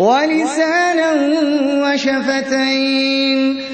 وَلِسَانًا وَشَفَتَيْنِ.